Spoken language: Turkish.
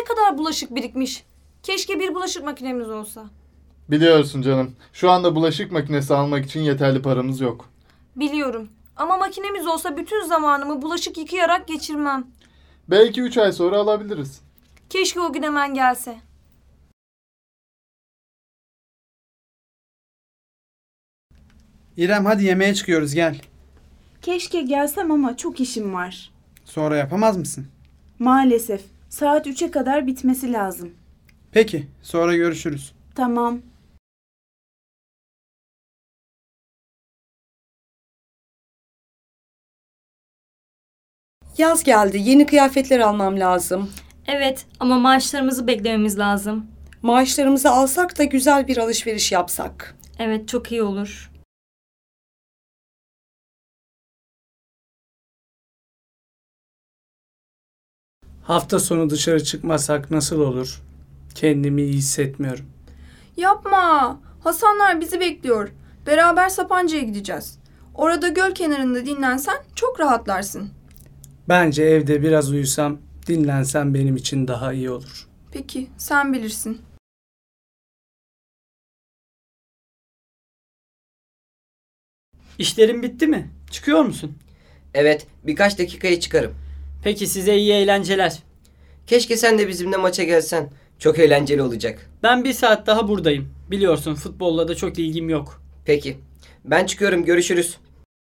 ne kadar bulaşık birikmiş. Keşke bir bulaşık makinemiz olsa. Biliyorsun canım. Şu anda bulaşık makinesi almak için yeterli paramız yok. Biliyorum. Ama makinemiz olsa bütün zamanımı bulaşık yıkayarak geçirmem. Belki 3 ay sonra alabiliriz. Keşke o gün hemen gelse. İrem hadi yemeğe çıkıyoruz gel. Keşke gelsem ama çok işim var. Sonra yapamaz mısın? Maalesef. Saat 3'e kadar bitmesi lazım. Peki sonra görüşürüz. Tamam. Yaz geldi. Yeni kıyafetler almam lazım. Evet ama maaşlarımızı beklememiz lazım. Maaşlarımızı alsak da güzel bir alışveriş yapsak. Evet çok iyi olur. Hafta sonu dışarı çıkmasak nasıl olur? Kendimi iyi hissetmiyorum. Yapma. Hasanlar bizi bekliyor. Beraber Sapanca'ya gideceğiz. Orada göl kenarında dinlensen çok rahatlarsın. Bence evde biraz uyusam, dinlensem benim için daha iyi olur. Peki, sen bilirsin. İşlerin bitti mi? Çıkıyor musun? Evet, birkaç dakikaya çıkarım. Peki size iyi eğlenceler. Keşke sen de bizimle maça gelsen. Çok eğlenceli olacak. Ben bir saat daha buradayım. Biliyorsun futbolla da çok ilgim yok. Peki. Ben çıkıyorum. Görüşürüz.